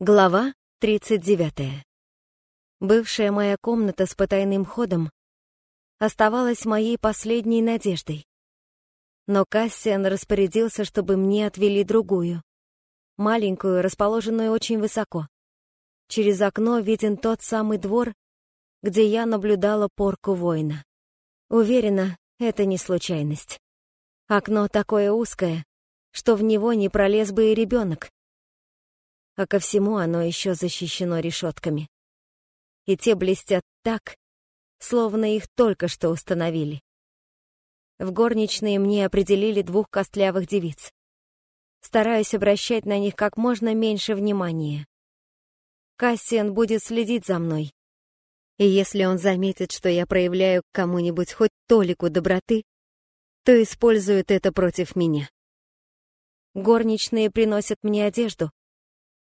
Глава 39. Бывшая моя комната с потайным ходом оставалась моей последней надеждой. Но Кассиан распорядился, чтобы мне отвели другую, маленькую, расположенную очень высоко. Через окно виден тот самый двор, где я наблюдала порку воина. Уверена, это не случайность. Окно такое узкое, что в него не пролез бы и ребенок, а ко всему оно еще защищено решетками. И те блестят так, словно их только что установили. В горничные мне определили двух костлявых девиц. Стараюсь обращать на них как можно меньше внимания. Кассиан будет следить за мной. И если он заметит, что я проявляю к кому-нибудь хоть толику доброты, то использует это против меня. Горничные приносят мне одежду,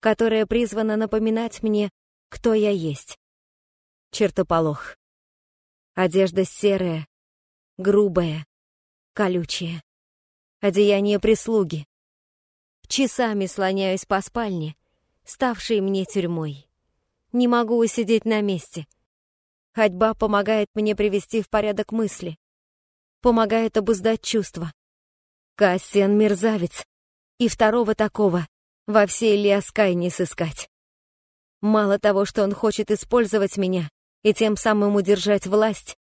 которая призвана напоминать мне, кто я есть. Чертополох. Одежда серая, грубая, колючая. Одеяние прислуги. Часами слоняюсь по спальне, ставшей мне тюрьмой. Не могу усидеть на месте. Ходьба помогает мне привести в порядок мысли. Помогает обуздать чувства. Кассиан мерзавец. И второго такого во всей Лиаскай не сыскать. Мало того, что он хочет использовать меня и тем самым удержать власть,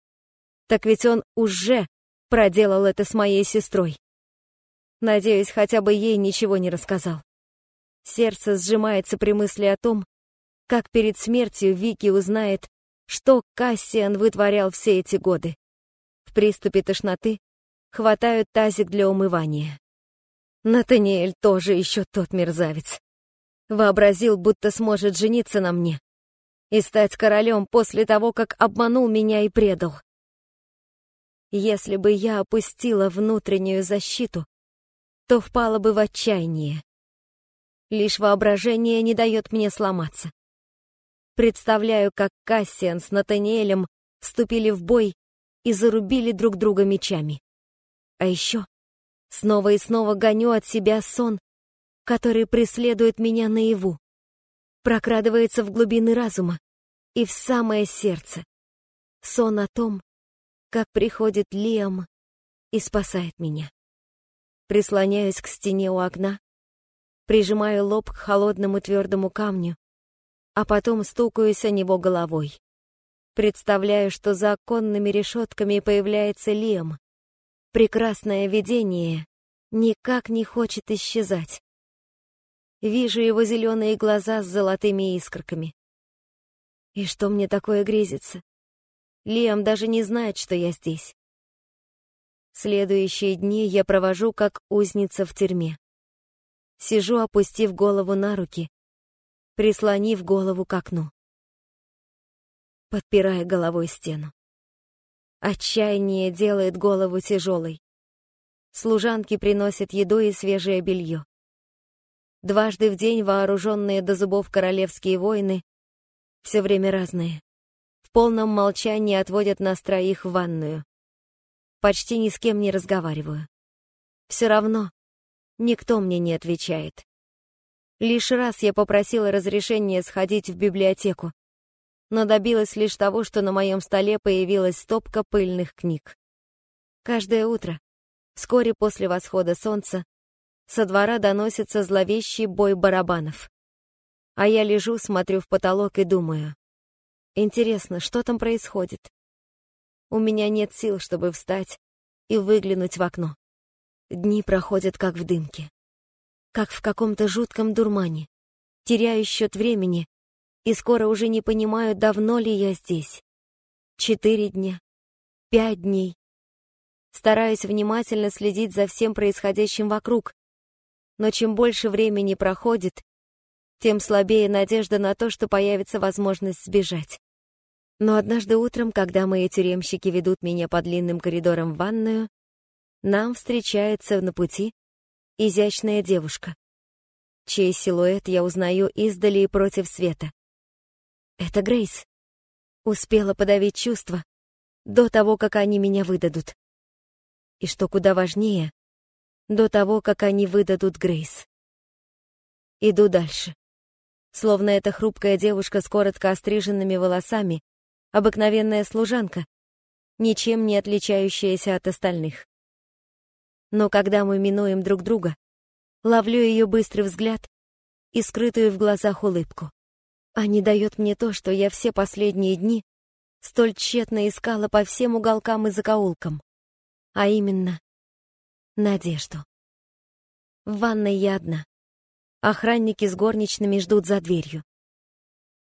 так ведь он уже проделал это с моей сестрой. Надеюсь, хотя бы ей ничего не рассказал. Сердце сжимается при мысли о том, как перед смертью Вики узнает, что Кассиан вытворял все эти годы. В приступе тошноты хватают тазик для умывания. Натаниэль тоже еще тот мерзавец. Вообразил, будто сможет жениться на мне и стать королем после того, как обманул меня и предал. Если бы я опустила внутреннюю защиту, то впала бы в отчаяние. Лишь воображение не дает мне сломаться. Представляю, как Кассиан с Натаниэлем вступили в бой и зарубили друг друга мечами. А еще Снова и снова гоню от себя сон, который преследует меня наяву, прокрадывается в глубины разума и в самое сердце. Сон о том, как приходит Лиам и спасает меня. Прислоняюсь к стене у окна, прижимаю лоб к холодному твердому камню, а потом стукаюсь о него головой. Представляю, что за оконными решетками появляется Лиам, Прекрасное видение никак не хочет исчезать. Вижу его зеленые глаза с золотыми искорками. И что мне такое грезится? Лиам даже не знает, что я здесь. Следующие дни я провожу как узница в тюрьме. Сижу, опустив голову на руки, прислонив голову к окну, подпирая головой стену. Отчаяние делает голову тяжелой. Служанки приносят еду и свежее белье. Дважды в день вооруженные до зубов королевские воины все время разные. В полном молчании отводят нас троих в ванную. Почти ни с кем не разговариваю. Все равно никто мне не отвечает. Лишь раз я попросила разрешения сходить в библиотеку, но добилась лишь того, что на моем столе появилась стопка пыльных книг. Каждое утро, вскоре после восхода солнца, со двора доносится зловещий бой барабанов. А я лежу, смотрю в потолок и думаю. Интересно, что там происходит? У меня нет сил, чтобы встать и выглянуть в окно. Дни проходят как в дымке. Как в каком-то жутком дурмане. Теряю счет времени и скоро уже не понимаю, давно ли я здесь. Четыре дня, пять дней. Стараюсь внимательно следить за всем происходящим вокруг, но чем больше времени проходит, тем слабее надежда на то, что появится возможность сбежать. Но однажды утром, когда мои тюремщики ведут меня по длинным коридорам в ванную, нам встречается на пути изящная девушка, чей силуэт я узнаю издали и против света. Это Грейс. Успела подавить чувства до того, как они меня выдадут. И что куда важнее, до того, как они выдадут Грейс. Иду дальше. Словно эта хрупкая девушка с коротко остриженными волосами, обыкновенная служанка, ничем не отличающаяся от остальных. Но когда мы минуем друг друга, ловлю ее быстрый взгляд и скрытую в глазах улыбку. А не дает мне то, что я все последние дни столь тщетно искала по всем уголкам и закоулкам, а именно надежду. В ванной я одна. Охранники с горничными ждут за дверью.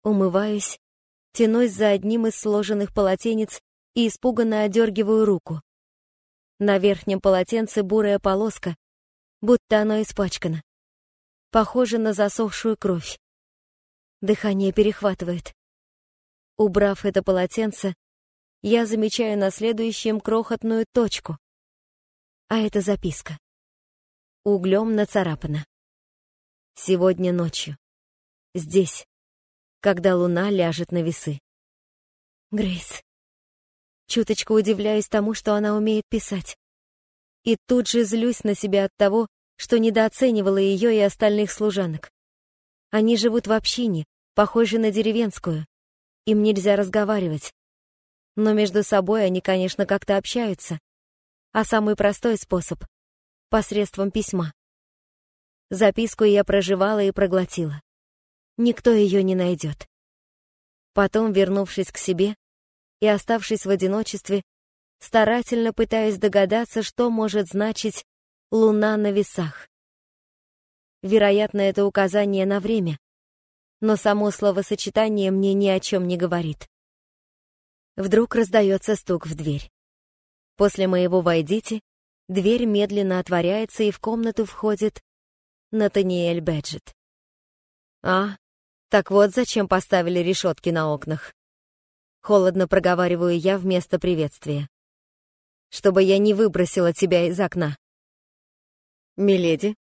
Умываюсь, тянусь за одним из сложенных полотенец и испуганно одергиваю руку. На верхнем полотенце бурая полоска, будто оно испачкано. Похоже на засохшую кровь. Дыхание перехватывает. Убрав это полотенце, я замечаю на следующем крохотную точку. А это записка. Углем нацарапана. Сегодня ночью. Здесь. Когда луна ляжет на весы. Грейс. Чуточку удивляюсь тому, что она умеет писать. И тут же злюсь на себя от того, что недооценивала ее и остальных служанок. Они живут в общине, похожей на деревенскую. Им нельзя разговаривать. Но между собой они, конечно, как-то общаются. А самый простой способ — посредством письма. Записку я проживала и проглотила. Никто ее не найдет. Потом, вернувшись к себе, и, оставшись в одиночестве, старательно пытаюсь догадаться, что может значить «луна на весах». Вероятно, это указание на время, но само словосочетание мне ни о чем не говорит. Вдруг раздается стук в дверь. После моего «войдите» дверь медленно отворяется, и в комнату входит Натаниэль Бэджет. А, так вот зачем поставили решетки на окнах. Холодно проговариваю я вместо приветствия. Чтобы я не выбросила тебя из окна. Миледи,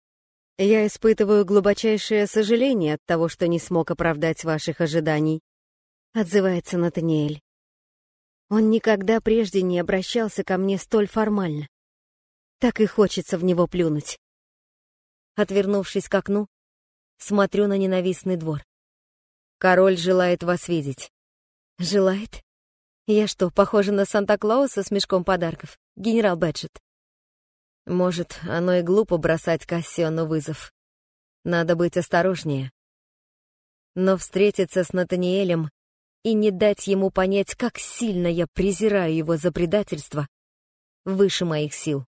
я испытываю глубочайшее сожаление от того, что не смог оправдать ваших ожиданий. Отзывается Натаниэль. Он никогда прежде не обращался ко мне столь формально. Так и хочется в него плюнуть. Отвернувшись к окну, смотрю на ненавистный двор. Король желает вас видеть. Желает? Я что, похожа на Санта-Клауса с мешком подарков? Генерал Бэджет. Может, оно и глупо бросать Кассиону вызов. Надо быть осторожнее. Но встретиться с Натаниэлем и не дать ему понять, как сильно я презираю его за предательство, выше моих сил.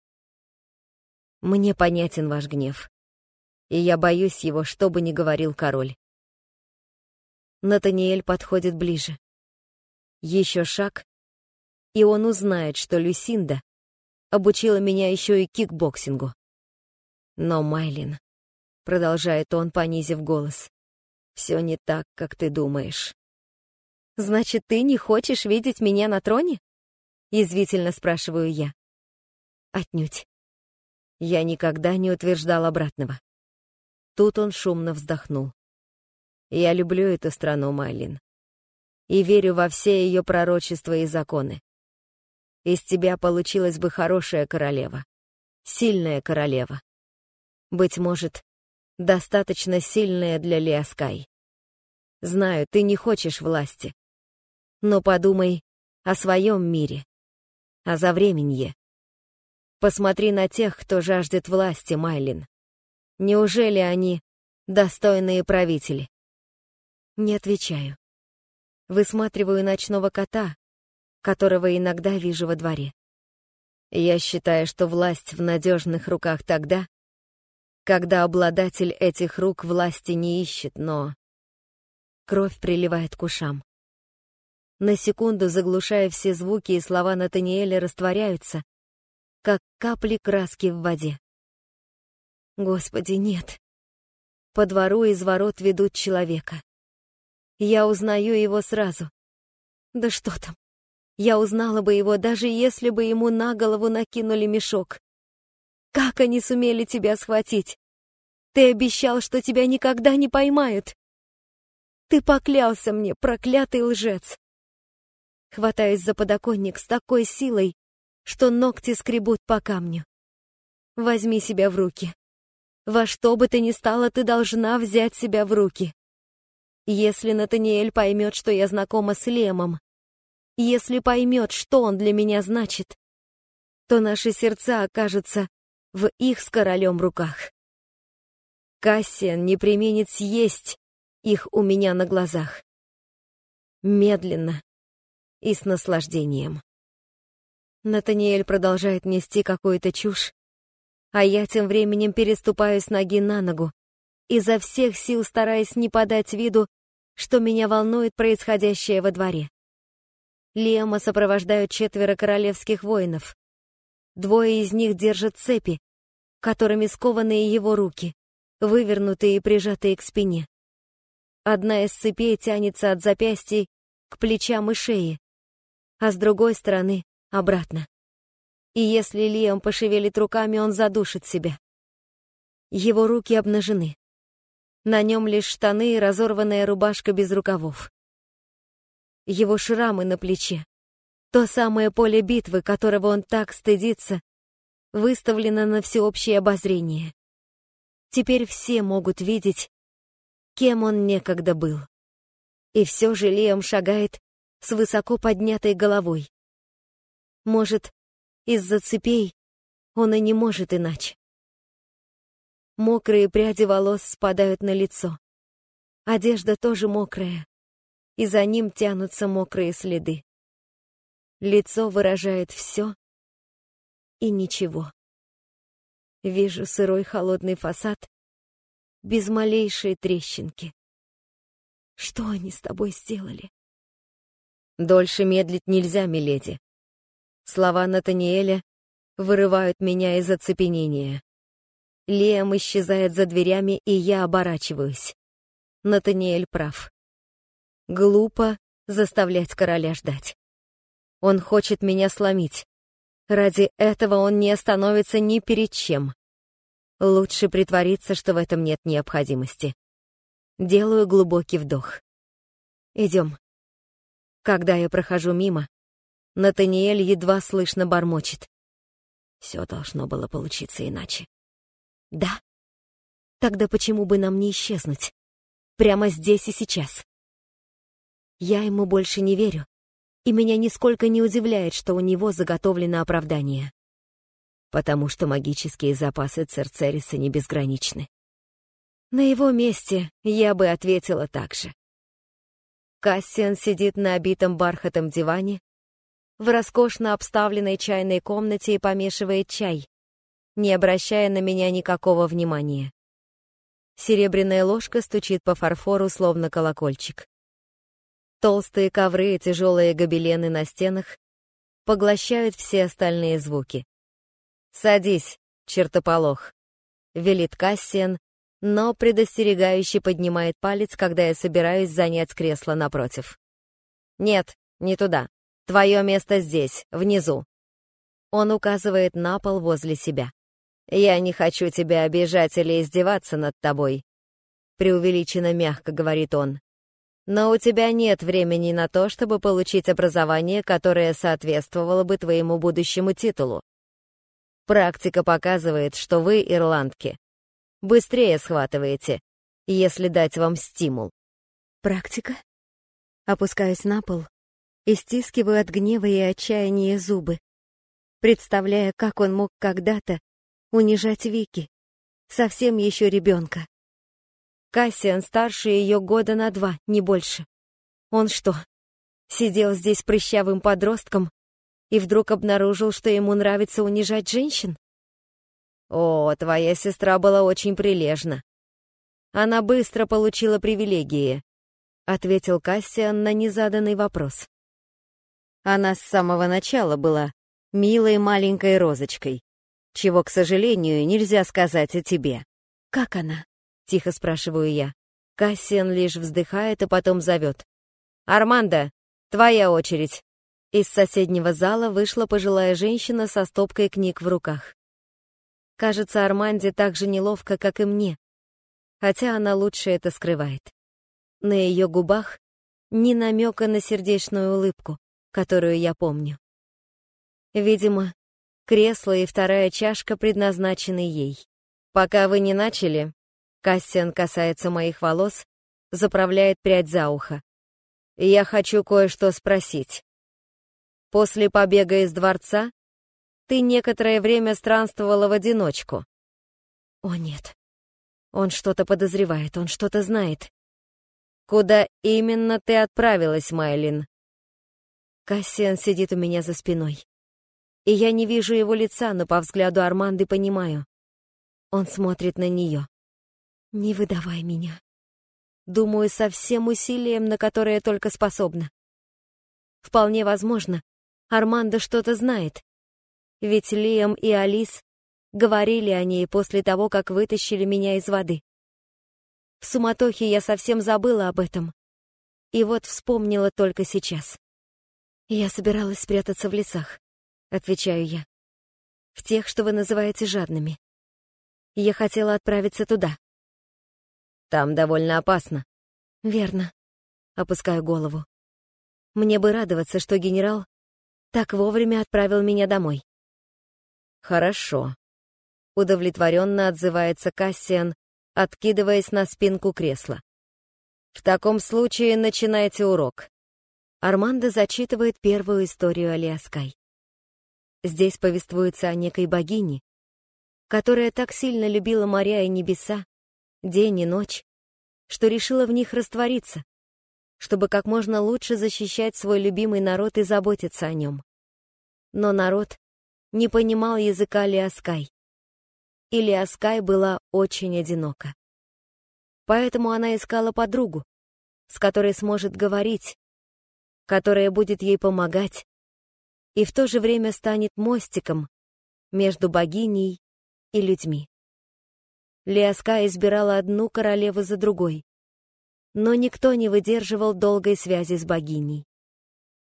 Мне понятен ваш гнев, и я боюсь его, что бы ни говорил король. Натаниэль подходит ближе. Еще шаг, и он узнает, что Люсинда обучила меня еще и кикбоксингу. Но, Майлин, продолжает он, понизив голос, все не так, как ты думаешь. Значит, ты не хочешь видеть меня на троне? Язвительно спрашиваю я. Отнюдь. Я никогда не утверждал обратного. Тут он шумно вздохнул. Я люблю эту страну, Майлин и верю во все ее пророчества и законы. Из тебя получилась бы хорошая королева, сильная королева. Быть может, достаточно сильная для Лиаскай. Знаю, ты не хочешь власти, но подумай о своем мире, о завременье. Посмотри на тех, кто жаждет власти, Майлин. Неужели они достойные правители? Не отвечаю. Высматриваю ночного кота, которого иногда вижу во дворе. Я считаю, что власть в надежных руках тогда, когда обладатель этих рук власти не ищет, но... Кровь приливает к ушам. На секунду, заглушая все звуки, и слова Натаниэля растворяются, как капли краски в воде. Господи, нет. По двору из ворот ведут человека. Я узнаю его сразу. Да что там? Я узнала бы его, даже если бы ему на голову накинули мешок. Как они сумели тебя схватить? Ты обещал, что тебя никогда не поймают. Ты поклялся мне, проклятый лжец. Хватаюсь за подоконник с такой силой, что ногти скребут по камню. Возьми себя в руки. Во что бы ты ни стала, ты должна взять себя в руки. Если Натаниэль поймет, что я знакома с Лемом, если поймет, что он для меня значит, то наши сердца окажутся в их с королем руках. Кассиан не применит съесть их у меня на глазах. Медленно и с наслаждением. Натаниэль продолжает нести какую-то чушь, а я тем временем переступаю с ноги на ногу, изо всех сил стараясь не подать виду, что меня волнует происходящее во дворе. Лема сопровождают четверо королевских воинов. Двое из них держат цепи, которыми скованы его руки, вывернутые и прижатые к спине. Одна из цепей тянется от запястья к плечам и шее, а с другой стороны — обратно. И если Лиам пошевелит руками, он задушит себя. Его руки обнажены. На нем лишь штаны и разорванная рубашка без рукавов. Его шрамы на плече. То самое поле битвы, которого он так стыдится, выставлено на всеобщее обозрение. Теперь все могут видеть, кем он некогда был. И все же Лиам шагает с высоко поднятой головой. Может, из-за цепей он и не может иначе. Мокрые пряди волос спадают на лицо. Одежда тоже мокрая, и за ним тянутся мокрые следы. Лицо выражает все и ничего. Вижу сырой холодный фасад без малейшей трещинки. Что они с тобой сделали? Дольше медлить нельзя, миледи. Слова Натаниэля вырывают меня из оцепенения. Лиам исчезает за дверями, и я оборачиваюсь. Натаниэль прав. Глупо заставлять короля ждать. Он хочет меня сломить. Ради этого он не остановится ни перед чем. Лучше притвориться, что в этом нет необходимости. Делаю глубокий вдох. Идем. Когда я прохожу мимо, Натаниэль едва слышно бормочет. Все должно было получиться иначе. Да? Тогда почему бы нам не исчезнуть? Прямо здесь и сейчас. Я ему больше не верю, и меня нисколько не удивляет, что у него заготовлено оправдание. Потому что магические запасы Церцериса не безграничны. На его месте я бы ответила так же. Кассиан сидит на обитом бархатом диване, в роскошно обставленной чайной комнате и помешивает чай, не обращая на меня никакого внимания. Серебряная ложка стучит по фарфору, словно колокольчик. Толстые ковры и тяжелые гобелены на стенах поглощают все остальные звуки. «Садись, чертополох», — велит Кассиан, но предостерегающе поднимает палец, когда я собираюсь занять кресло напротив. «Нет, не туда. Твое место здесь, внизу». Он указывает на пол возле себя. «Я не хочу тебя обижать или издеваться над тобой», — преувеличенно мягко говорит он. «Но у тебя нет времени на то, чтобы получить образование, которое соответствовало бы твоему будущему титулу. Практика показывает, что вы, ирландки, быстрее схватываете, если дать вам стимул. Практика? Опускаюсь на пол и стискиваю от гнева и отчаяния зубы, представляя, как он мог когда-то унижать Вики, совсем еще ребенка. Кассиан старше ее года на два, не больше. Он что, сидел здесь прыщавым подростком и вдруг обнаружил, что ему нравится унижать женщин? О, твоя сестра была очень прилежна. Она быстро получила привилегии, ответил Кассиан на незаданный вопрос. Она с самого начала была милой маленькой розочкой, чего, к сожалению, нельзя сказать о тебе. Как она? Тихо спрашиваю я. Кассиан лишь вздыхает и потом зовет. «Армандо, твоя очередь!» Из соседнего зала вышла пожилая женщина со стопкой книг в руках. Кажется, Арманде так же неловко, как и мне, хотя она лучше это скрывает. На ее губах ни намека на сердечную улыбку, которую я помню. Видимо, кресло и вторая чашка предназначены ей. Пока вы не начали, Кассиан касается моих волос, заправляет прядь за ухо. «Я хочу кое-что спросить. После побега из дворца ты некоторое время странствовала в одиночку». «О, нет. Он что-то подозревает, он что-то знает». «Куда именно ты отправилась, Майлин?» Кассиан сидит у меня за спиной. И я не вижу его лица, но по взгляду Арманды понимаю. Он смотрит на нее. «Не выдавай меня», Думаю, со всем усилием, на которое только способна. Вполне возможно, Армандо что-то знает. Ведь Лиам и Алис говорили о ней после того, как вытащили меня из воды. В суматохе я совсем забыла об этом. И вот вспомнила только сейчас. Я собиралась спрятаться в лесах, отвечаю я. В тех, что вы называете жадными. Я хотела отправиться туда. Там довольно опасно. Верно. Опускаю голову. Мне бы радоваться, что генерал так вовремя отправил меня домой. Хорошо. Удовлетворенно отзывается Кассиан, откидываясь на спинку кресла. В таком случае начинайте урок. Армандо зачитывает первую историю Алиаскай. Здесь повествуется о некой богине, которая так сильно любила моря и небеса, день и ночь, что решила в них раствориться, чтобы как можно лучше защищать свой любимый народ и заботиться о нем. Но народ не понимал языка Лиаскай. И Лиаскай была очень одинока. Поэтому она искала подругу, с которой сможет говорить, которая будет ей помогать и в то же время станет мостиком между богиней и людьми. Лиаска избирала одну королеву за другой. Но никто не выдерживал долгой связи с богиней.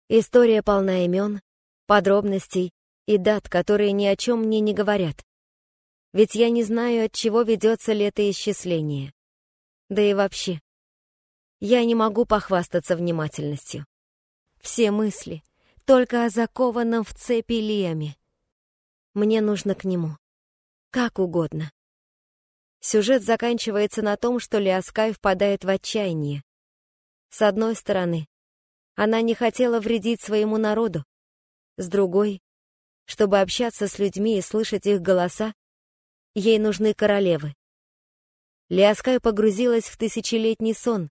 История полна имен, подробностей и дат, которые ни о чем мне не говорят. Ведь я не знаю, от чего ведется летоисчисление. Да и вообще, я не могу похвастаться внимательностью. Все мысли только о закованном в цепи Лиаме. Мне нужно к нему. Как угодно. Сюжет заканчивается на том, что Лиаскай впадает в отчаяние. С одной стороны, она не хотела вредить своему народу. С другой, чтобы общаться с людьми и слышать их голоса, ей нужны королевы. Лиаскай погрузилась в тысячелетний сон,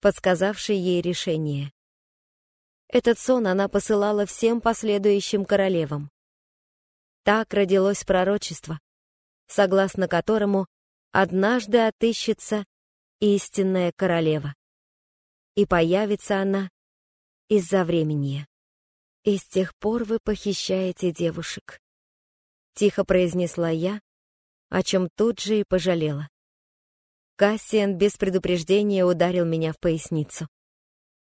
подсказавший ей решение. Этот сон она посылала всем последующим королевам. Так родилось пророчество, согласно которому однажды отыщется истинная королева. И появится она из-за времени. И с тех пор вы похищаете девушек. Тихо произнесла я, о чем тут же и пожалела. Кассиан без предупреждения ударил меня в поясницу.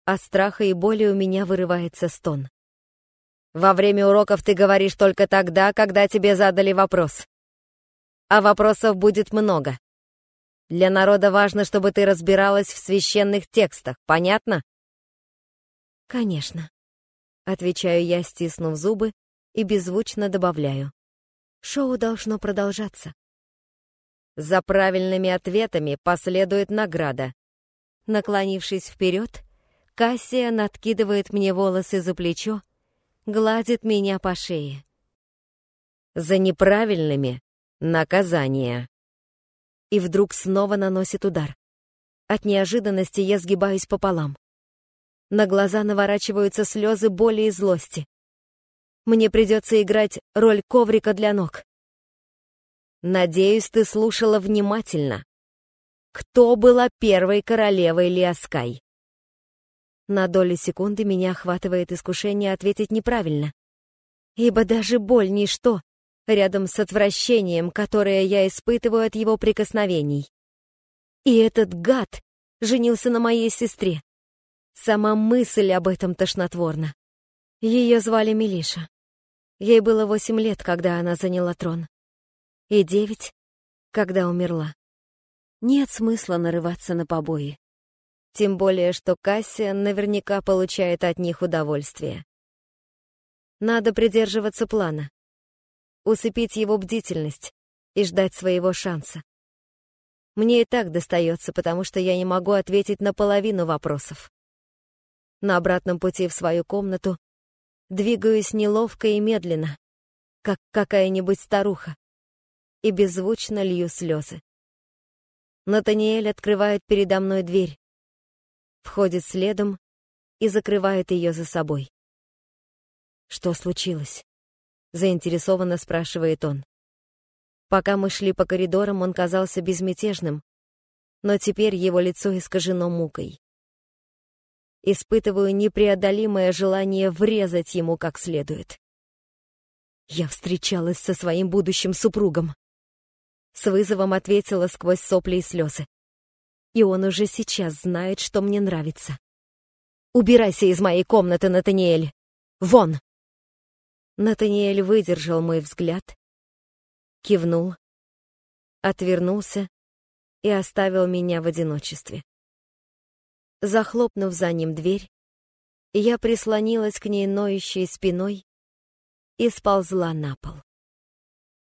От страха и боли у меня вырывается стон. Во время уроков ты говоришь только тогда, когда тебе задали вопрос. А вопросов будет много. Для народа важно, чтобы ты разбиралась в священных текстах, понятно? Конечно. Отвечаю я, стиснув зубы, и беззвучно добавляю. Шоу должно продолжаться. За правильными ответами последует награда. Наклонившись вперед, Кассия надкидывает мне волосы за плечо, гладит меня по шее. За неправильными — наказание и вдруг снова наносит удар. От неожиданности я сгибаюсь пополам. На глаза наворачиваются слезы боли и злости. Мне придется играть роль коврика для ног. Надеюсь, ты слушала внимательно. Кто была первой королевой Лиаскай? На долю секунды меня охватывает искушение ответить неправильно. Ибо даже боль — ничто рядом с отвращением, которое я испытываю от его прикосновений. И этот гад женился на моей сестре. Сама мысль об этом тошнотворна. Ее звали Милиша. Ей было восемь лет, когда она заняла трон. И девять, когда умерла. Нет смысла нарываться на побои. Тем более, что Кассия наверняка получает от них удовольствие. Надо придерживаться плана усыпить его бдительность и ждать своего шанса. Мне и так достается, потому что я не могу ответить на половину вопросов. На обратном пути в свою комнату двигаюсь неловко и медленно, как какая-нибудь старуха, и беззвучно лью слезы. Натаниэль открывает передо мной дверь, входит следом и закрывает ее за собой. «Что случилось?» — заинтересованно спрашивает он. Пока мы шли по коридорам, он казался безмятежным, но теперь его лицо искажено мукой. Испытываю непреодолимое желание врезать ему как следует. Я встречалась со своим будущим супругом. С вызовом ответила сквозь сопли и слезы. И он уже сейчас знает, что мне нравится. «Убирайся из моей комнаты, Натаниэль! Вон!» Натаниэль выдержал мой взгляд, кивнул, отвернулся и оставил меня в одиночестве. Захлопнув за ним дверь, я прислонилась к ней ноющей спиной и сползла на пол.